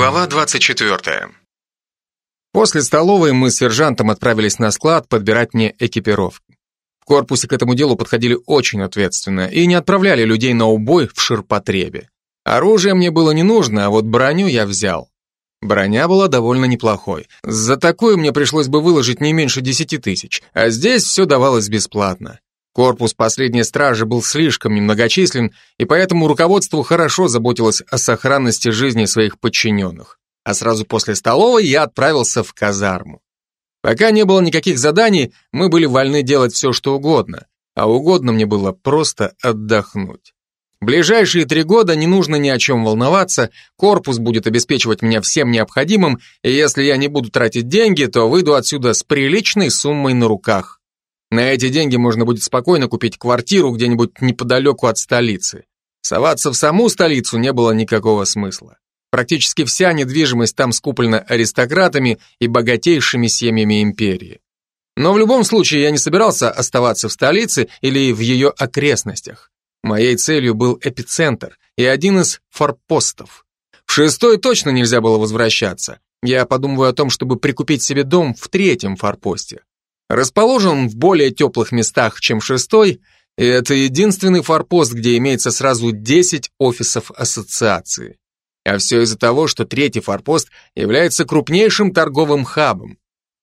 Глава 24. После столовой мы с сержантом отправились на склад подбирать мне экипировку. В корпусе к этому делу подходили очень ответственно и не отправляли людей на убой в ширпотребе. Оружие мне было не нужно, а вот броню я взял. Броня была довольно неплохой. За такую мне пришлось бы выложить не меньше десяти тысяч, а здесь все давалось бесплатно. Корпус последней стражи был слишком немногочислен, и поэтому руководство хорошо заботилось о сохранности жизни своих подчиненных. А сразу после столовой я отправился в казарму. Пока не было никаких заданий, мы были вольны делать все, что угодно, а угодно мне было просто отдохнуть. Ближайшие три года не нужно ни о чем волноваться, корпус будет обеспечивать меня всем необходимым, и если я не буду тратить деньги, то выйду отсюда с приличной суммой на руках. На эти деньги можно будет спокойно купить квартиру где-нибудь неподалеку от столицы. Соваться в саму столицу не было никакого смысла. Практически вся недвижимость там скуплена аристократами и богатейшими семьями империи. Но в любом случае я не собирался оставаться в столице или в ее окрестностях. Моей целью был эпицентр и один из форпостов. В шестой точно нельзя было возвращаться. Я подумываю о том, чтобы прикупить себе дом в третьем форпосте. Расположен в более теплых местах, чем шестой, и это единственный форпост, где имеется сразу 10 офисов ассоциации. А все из-за того, что третий форпост является крупнейшим торговым хабом.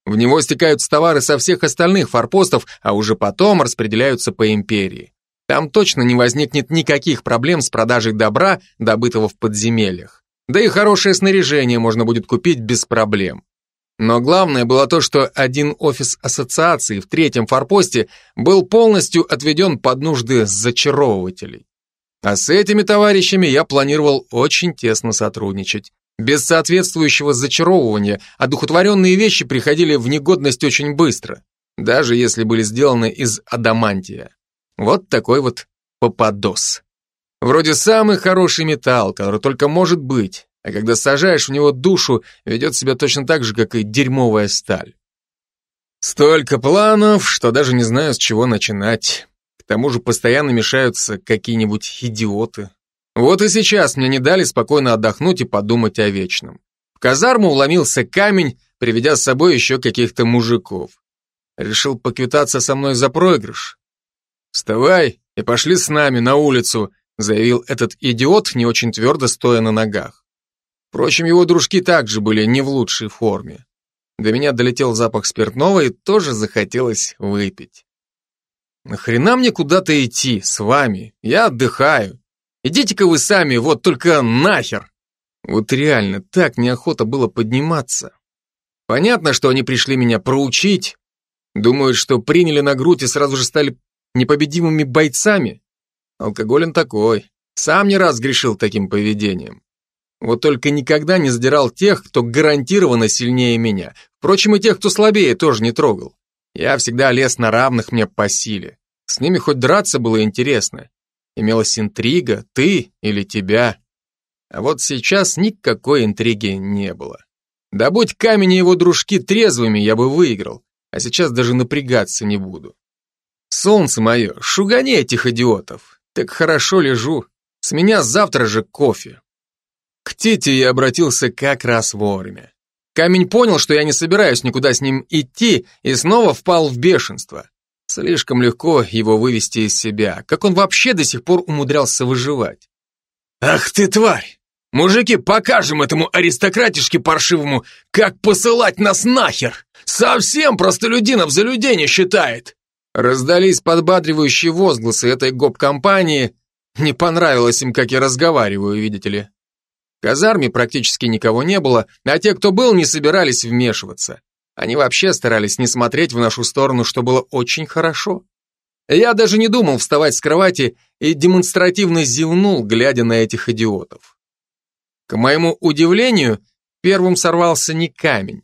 В него стекаются товары со всех остальных форпостов, а уже потом распределяются по империи. Там точно не возникнет никаких проблем с продажей добра, добытого в подземельях. Да и хорошее снаряжение можно будет купить без проблем. Но главное было то, что один офис ассоциации в третьем форпосте был полностью отведен под нужды зачаровывателей. А с этими товарищами я планировал очень тесно сотрудничать. Без соответствующего зачаровывания одухотворенные вещи приходили в негодность очень быстро, даже если были сделаны из адамантия. Вот такой вот попадос. Вроде самый хороший металл, который только может быть, а когда сажаешь в него душу, ведет себя точно так же, как и дерьмовая сталь. Столько планов, что даже не знаю, с чего начинать. К тому же постоянно мешаются какие-нибудь идиоты. Вот и сейчас мне не дали спокойно отдохнуть и подумать о вечном. В казарму уломился камень, приведя с собой еще каких-то мужиков. Решил поквитаться со мной за проигрыш. «Вставай и пошли с нами на улицу», заявил этот идиот, не очень твердо стоя на ногах. Впрочем, его дружки также были не в лучшей форме. До меня долетел запах спиртного и тоже захотелось выпить. Нахрена мне куда-то идти с вами? Я отдыхаю. Идите-ка вы сами, вот только нахер. Вот реально, так неохота было подниматься. Понятно, что они пришли меня проучить. Думают, что приняли на грудь и сразу же стали непобедимыми бойцами. Алкоголь он такой. Сам не раз грешил таким поведением. Вот только никогда не задирал тех, кто гарантированно сильнее меня. Впрочем, и тех, кто слабее, тоже не трогал. Я всегда лез на равных мне по силе. С ними хоть драться было интересно. Имелась интрига, ты или тебя. А вот сейчас никакой интриги не было. Да будь камень и его дружки трезвыми, я бы выиграл. А сейчас даже напрягаться не буду. Солнце мое, шугани этих идиотов. Так хорошо лежу. С меня завтра же кофе. К Тите я обратился как раз вовремя. Камень понял, что я не собираюсь никуда с ним идти, и снова впал в бешенство. Слишком легко его вывести из себя. Как он вообще до сих пор умудрялся выживать? «Ах ты, тварь! Мужики, покажем этому аристократишке паршивому, как посылать нас нахер! Совсем простолюдинов за людей не считает!» Раздались подбадривающие возгласы этой гоп-компании. Не понравилось им, как я разговариваю, видите ли. В казарме практически никого не было, а те, кто был, не собирались вмешиваться. Они вообще старались не смотреть в нашу сторону, что было очень хорошо. Я даже не думал вставать с кровати и демонстративно зевнул, глядя на этих идиотов. К моему удивлению, первым сорвался не камень.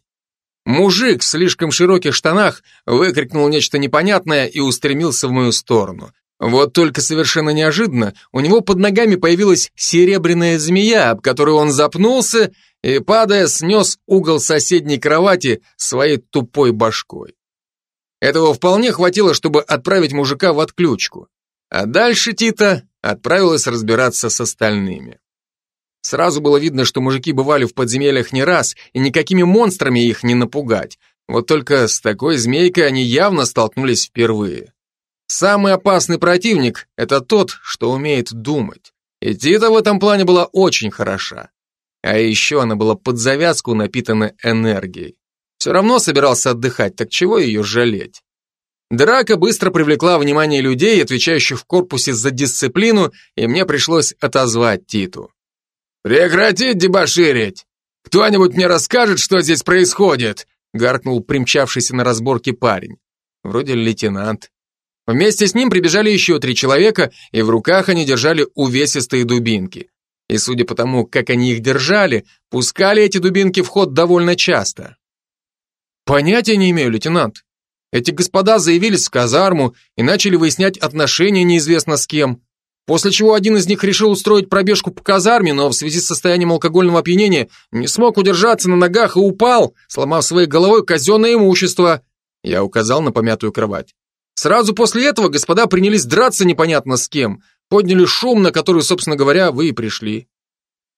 Мужик в слишком широких штанах выкрикнул нечто непонятное и устремился в мою сторону. Вот только совершенно неожиданно у него под ногами появилась серебряная змея, об которую он запнулся и, падая, снес угол соседней кровати своей тупой башкой. Этого вполне хватило, чтобы отправить мужика в отключку. А дальше Тита отправилась разбираться с остальными. Сразу было видно, что мужики бывали в подземельях не раз, и никакими монстрами их не напугать. Вот только с такой змейкой они явно столкнулись впервые. Самый опасный противник – это тот, что умеет думать. И Тита в этом плане была очень хороша. А еще она была под завязку напитана энергией. Все равно собирался отдыхать, так чего ее жалеть? Драка быстро привлекла внимание людей, отвечающих в корпусе за дисциплину, и мне пришлось отозвать Титу. «Прекратить дебоширить! Кто-нибудь мне расскажет, что здесь происходит?» гаркнул примчавшийся на разборке парень. Вроде лейтенант. Вместе с ним прибежали еще три человека, и в руках они держали увесистые дубинки. И судя по тому, как они их держали, пускали эти дубинки в ход довольно часто. Понятия не имею, лейтенант. Эти господа заявились в казарму и начали выяснять отношения неизвестно с кем. После чего один из них решил устроить пробежку по казарме, но в связи с состоянием алкогольного опьянения не смог удержаться на ногах и упал, сломав своей головой казенное имущество. Я указал на помятую кровать. Сразу после этого господа принялись драться непонятно с кем, подняли шум, на который, собственно говоря, вы и пришли.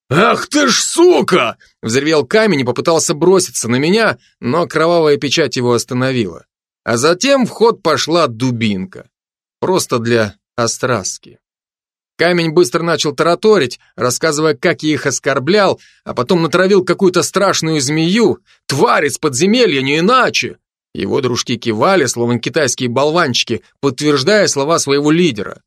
«Ах ты ж сука!» Взревел камень и попытался броситься на меня, но кровавая печать его остановила. А затем в ход пошла дубинка. Просто для остраски. Камень быстро начал тараторить, рассказывая, как я их оскорблял, а потом натравил какую-то страшную змею. Тварь из подземелья, не иначе. Его дружки кивали, словно китайские болванчики, подтверждая слова своего лидера.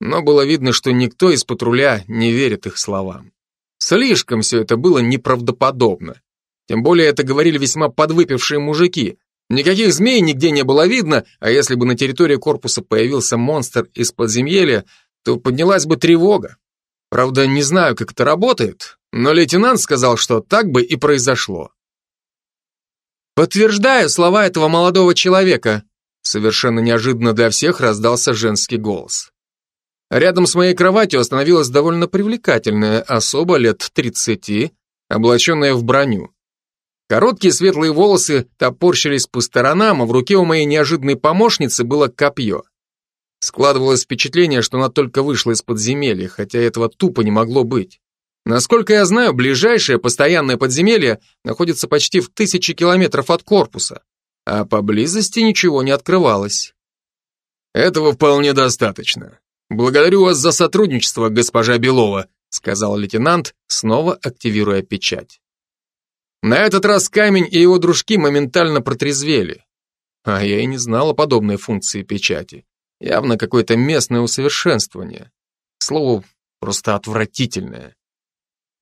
Но было видно, что никто из патруля не верит их словам. Слишком все это было неправдоподобно. Тем более это говорили весьма подвыпившие мужики. Никаких змей нигде не было видно, а если бы на территории корпуса появился монстр из подземелья, то поднялась бы тревога. Правда, не знаю, как это работает, но лейтенант сказал, что так бы и произошло. Подтверждаю слова этого молодого человека. Совершенно неожиданно для всех раздался женский голос. Рядом с моей кроватью остановилась довольно привлекательная особа лет 30, облаченная в броню. Короткие светлые волосы топорщились по сторонам, а в руке у моей неожиданной помощницы было копье. Складывалось впечатление, что она только вышла из подземелья, хотя этого тупо не могло быть. Насколько я знаю, ближайшее постоянное подземелье находится почти в тысячи километров от корпуса, а поблизости ничего не открывалось. Этого вполне достаточно. Благодарю вас за сотрудничество, госпожа Белова, сказал лейтенант, снова активируя печать. На этот раз камень и его дружки моментально протрезвели. А я и не знал о подобной функции печати. Явно какое-то местное усовершенствование. К слову, просто отвратительное.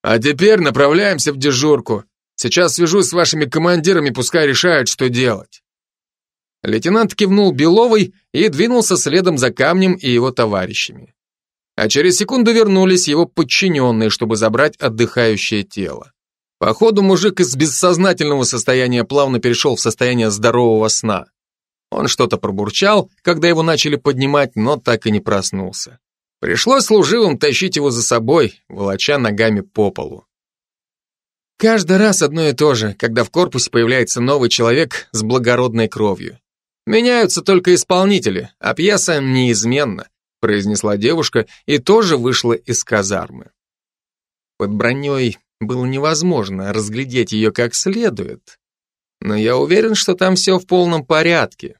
А теперь направляемся в дежурку. Сейчас свяжусь с вашими командирами, пускай решают, что делать. Лейтенант кивнул Беловой и двинулся следом за камнем и его товарищами. А через секунду вернулись его подчиненные, чтобы забрать отдыхающее тело. Походу, мужик из бессознательного состояния плавно перешел в состояние здорового сна. Он что-то пробурчал, когда его начали поднимать, но так и не проснулся. Пришлось служивым тащить его за собой, волоча ногами по полу. Каждый раз одно и то же, когда в корпусе появляется новый человек с благородной кровью. Меняются только исполнители, а пьеса неизменна, произнесла девушка и тоже вышла из казармы. Под броней было невозможно разглядеть ее как следует, но я уверен, что там все в полном порядке.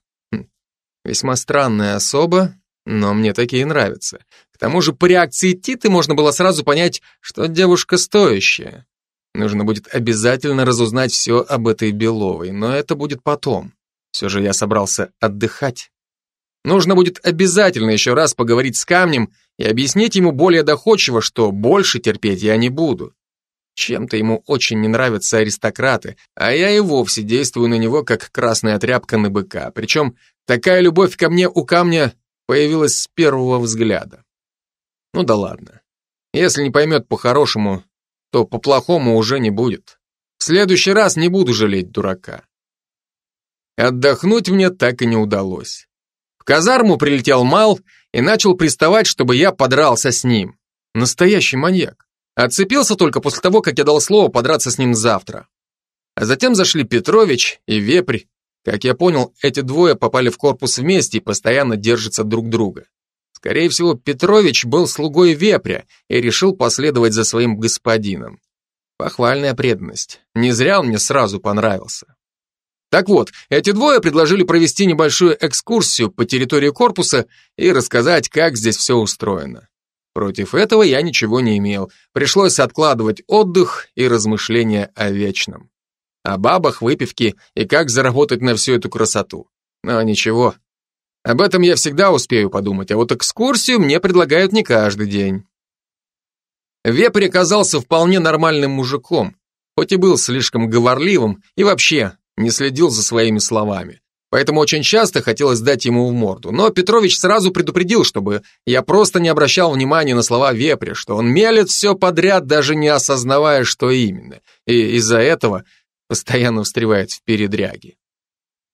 Весьма странная особа, но мне такие нравятся. Тому же по реакции Титы можно было сразу понять, что девушка стоящая. Нужно будет обязательно разузнать все об этой Беловой, но это будет потом. Все же я собрался отдыхать. Нужно будет обязательно еще раз поговорить с камнем и объяснить ему более доходчиво, что больше терпеть я не буду. Чем-то ему очень не нравятся аристократы, а я и вовсе действую на него, как красная тряпка на быка. Причем такая любовь ко мне у камня появилась с первого взгляда. Ну да ладно. Если не поймет по-хорошему, то по-плохому уже не будет. В следующий раз не буду жалеть дурака. Отдохнуть мне так и не удалось. В казарму прилетел Мал и начал приставать, чтобы я подрался с ним. Настоящий маньяк. Отцепился только после того, как я дал слово подраться с ним завтра. А затем зашли Петрович и Вепрь. Как я понял, эти двое попали в корпус вместе и постоянно держатся друг друга. Скорее всего, Петрович был слугой вепря и решил последовать за своим господином. Похвальная преданность. Не зря он мне сразу понравился. Так вот, эти двое предложили провести небольшую экскурсию по территории корпуса и рассказать, как здесь все устроено. Против этого я ничего не имел. Пришлось откладывать отдых и размышления о вечном. О бабах, выпивке и как заработать на всю эту красоту. Но ничего. Об этом я всегда успею подумать, а вот экскурсию мне предлагают не каждый день. Вепрь оказался вполне нормальным мужиком, хоть и был слишком говорливым и вообще не следил за своими словами. Поэтому очень часто хотелось дать ему в морду. Но Петрович сразу предупредил, чтобы я просто не обращал внимания на слова вепря, что он мелет все подряд, даже не осознавая, что именно. И из-за этого постоянно встревает в передряги.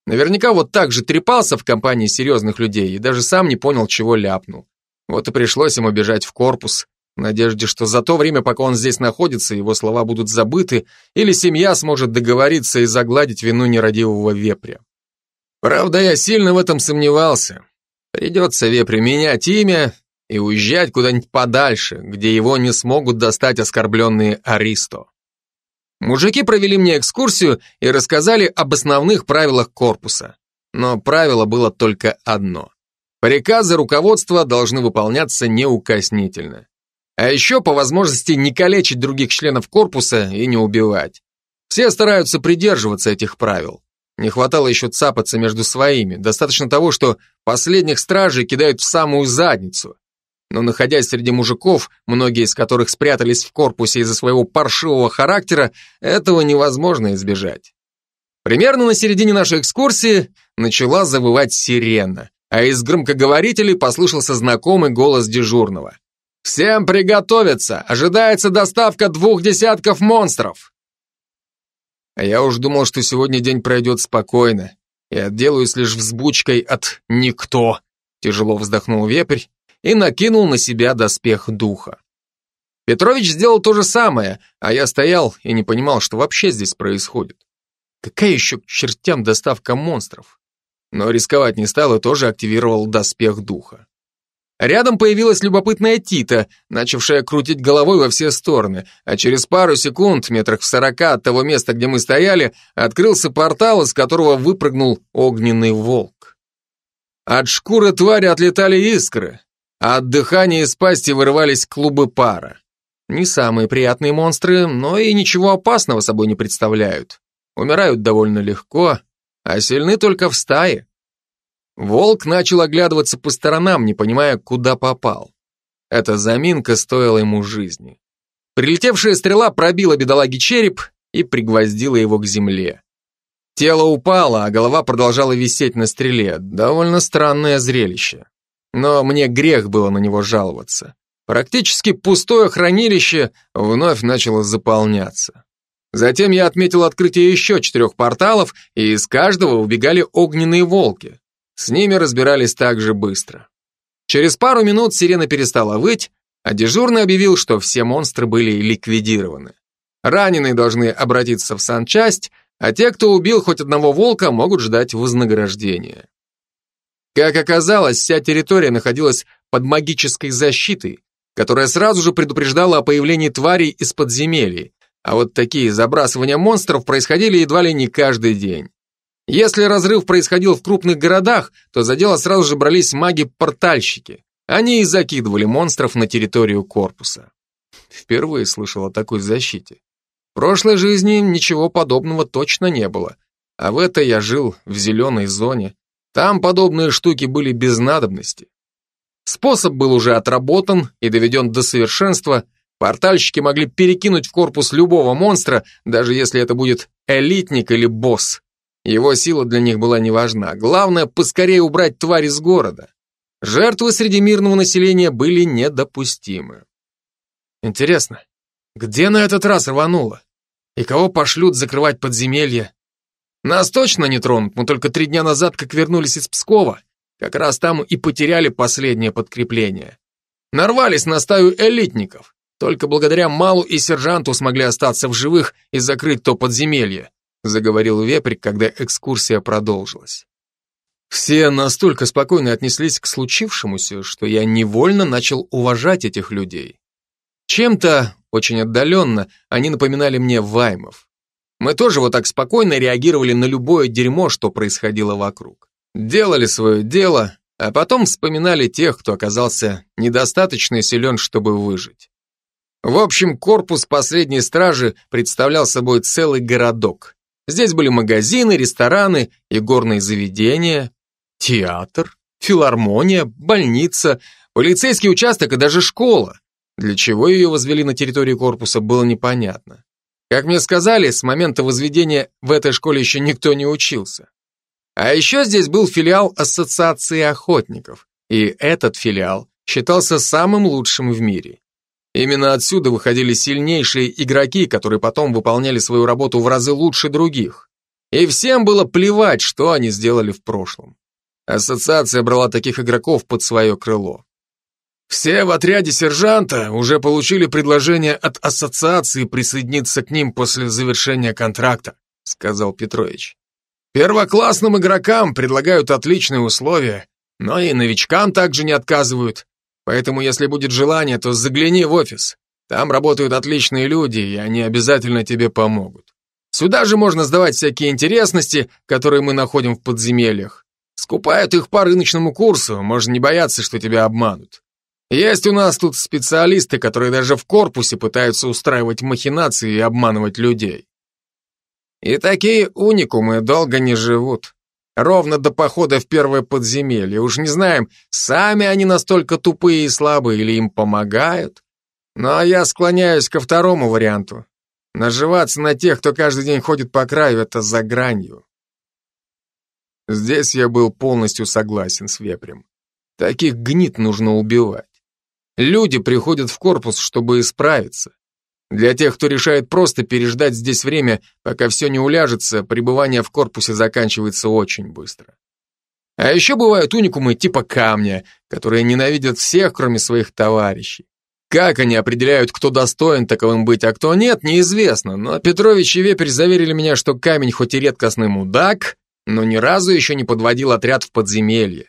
Наверняка вот так же трепался в компании серьезных людей и даже сам не понял, чего ляпнул. Вот и пришлось ему бежать в корпус, в надежде, что за то время, пока он здесь находится, его слова будут забыты, или семья сможет договориться и загладить вину нерадивого вепря. Правда, я сильно в этом сомневался. Придется вепрю менять имя и уезжать куда-нибудь подальше, где его не смогут достать оскорбленные Аристо. Мужики провели мне экскурсию и рассказали об основных правилах корпуса. Но правило было только одно. Приказы руководства должны выполняться неукоснительно. А еще по возможности не калечить других членов корпуса и не убивать. Все стараются придерживаться этих правил. Не хватало еще цапаться между своими. Достаточно того, что последних стражей кидают в самую задницу. Но находясь среди мужиков, многие из которых спрятались в корпусе из-за своего паршивого характера, этого невозможно избежать. Примерно на середине нашей экскурсии начала завывать сирена, а из громкоговорителей послышался знакомый голос дежурного. «Всем приготовиться! Ожидается доставка двух десятков монстров!» А я уж думал, что сегодня день пройдет спокойно и отделаюсь лишь взбучкой от «никто», тяжело вздохнул вепрь и накинул на себя доспех духа. Петрович сделал то же самое, а я стоял и не понимал, что вообще здесь происходит. Какая еще к чертям доставка монстров? Но рисковать не стал и тоже активировал доспех духа. Рядом появилась любопытная Тита, начавшая крутить головой во все стороны, а через пару секунд, метрах в сорока от того места, где мы стояли, открылся портал, из которого выпрыгнул огненный волк. От шкуры твари отлетали искры, а от дыхания из пасти вырывались клубы пара. Не самые приятные монстры, но и ничего опасного собой не представляют. Умирают довольно легко, а сильны только в стае. Волк начал оглядываться по сторонам, не понимая, куда попал. Эта заминка стоила ему жизни. Прилетевшая стрела пробила бедолаге череп и пригвоздила его к земле. Тело упало, а голова продолжала висеть на стреле. Довольно странное зрелище. Но мне грех было на него жаловаться. Практически пустое хранилище вновь начало заполняться. Затем я отметил открытие еще четырех порталов, и из каждого убегали огненные волки. С ними разбирались так же быстро. Через пару минут сирена перестала выть, а дежурный объявил, что все монстры были ликвидированы. Раненые должны обратиться в санчасть, а те, кто убил хоть одного волка, могут ждать вознаграждения. Как оказалось, вся территория находилась под магической защитой, которая сразу же предупреждала о появлении тварей из подземелий, а вот такие забрасывания монстров происходили едва ли не каждый день. Если разрыв происходил в крупных городах, то за дело сразу же брались маги-портальщики. Они и закидывали монстров на территорию корпуса. Впервые слышал о такой защите. В прошлой жизни ничего подобного точно не было. А в этой я жил в зеленой зоне. Там подобные штуки были без надобности. Способ был уже отработан и доведен до совершенства. Портальщики могли перекинуть в корпус любого монстра, даже если это будет элитник или босс. Его сила для них была не важна. Главное, поскорее убрать тварь из города. Жертвы среди мирного населения были недопустимы. Интересно, где на этот раз рвануло? И кого пошлют закрывать подземелье? Нас точно не тронут, мы только три дня назад как вернулись из Пскова. Как раз там и потеряли последнее подкрепление. Нарвались на стаю элитников. Только благодаря Малу и сержанту смогли остаться в живых и закрыть то подземелье заговорил вепрь, когда экскурсия продолжилась. Все настолько спокойно отнеслись к случившемуся, что я невольно начал уважать этих людей. Чем-то, очень отдаленно, они напоминали мне ваймов. Мы тоже вот так спокойно реагировали на любое дерьмо, что происходило вокруг. Делали свое дело, а потом вспоминали тех, кто оказался недостаточно силен, чтобы выжить. В общем, корпус последней стражи представлял собой целый городок. Здесь были магазины, рестораны и горные заведения, театр, филармония, больница, полицейский участок и даже школа. Для чего ее возвели на территории корпуса, было непонятно. Как мне сказали, с момента возведения в этой школе еще никто не учился. А еще здесь был филиал Ассоциации охотников, и этот филиал считался самым лучшим в мире. Именно отсюда выходили сильнейшие игроки, которые потом выполняли свою работу в разы лучше других. И всем было плевать, что они сделали в прошлом. Ассоциация брала таких игроков под свое крыло. Все в отряде сержанта уже получили предложение от ассоциации присоединиться к ним после завершения контракта, сказал Петрович. Первоклассным игрокам предлагают отличные условия, но и новичкам также не отказывают. Поэтому, если будет желание, то загляни в офис. Там работают отличные люди, и они обязательно тебе помогут. Сюда же можно сдавать всякие интересности, которые мы находим в подземельях. Скупают их по рыночному курсу, можно не бояться, что тебя обманут. Есть у нас тут специалисты, которые даже в корпусе пытаются устраивать махинации и обманывать людей. И такие уникумы долго не живут. Ровно до похода в первое подземелье. Уж не знаем, сами они настолько тупые и слабые или им помогают. Но я склоняюсь ко второму варианту. Наживаться на тех, кто каждый день ходит по краю, это за гранью. Здесь я был полностью согласен с Вепрем. Таких гнид нужно убивать. Люди приходят в корпус, чтобы исправиться. Для тех, кто решает просто переждать здесь время, пока все не уляжется, пребывание в корпусе заканчивается очень быстро. А еще бывают уникумы типа камня, которые ненавидят всех, кроме своих товарищей. Как они определяют, кто достоин таковым быть, а кто нет, неизвестно, но Петрович и Вепрь заверили меня, что камень хоть и редкостный мудак, но ни разу еще не подводил отряд в подземелье.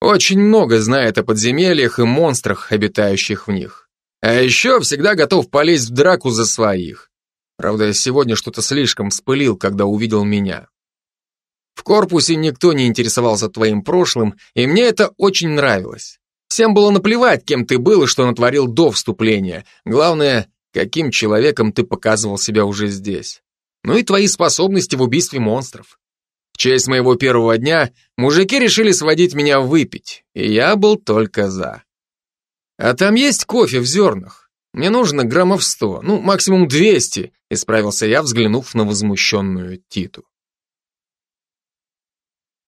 Очень много знает о подземельях и монстрах, обитающих в них. А еще всегда готов полезть в драку за своих. Правда, сегодня что-то слишком вспылил, когда увидел меня. В корпусе никто не интересовался твоим прошлым, и мне это очень нравилось. Всем было наплевать, кем ты был и что натворил до вступления. Главное, каким человеком ты показывал себя уже здесь. Ну и твои способности в убийстве монстров. Честь моего первого дня мужики решили сводить меня выпить, и я был только за. «А там есть кофе в зернах? Мне нужно граммов сто, ну, максимум двести», исправился я, взглянув на возмущенную Титу.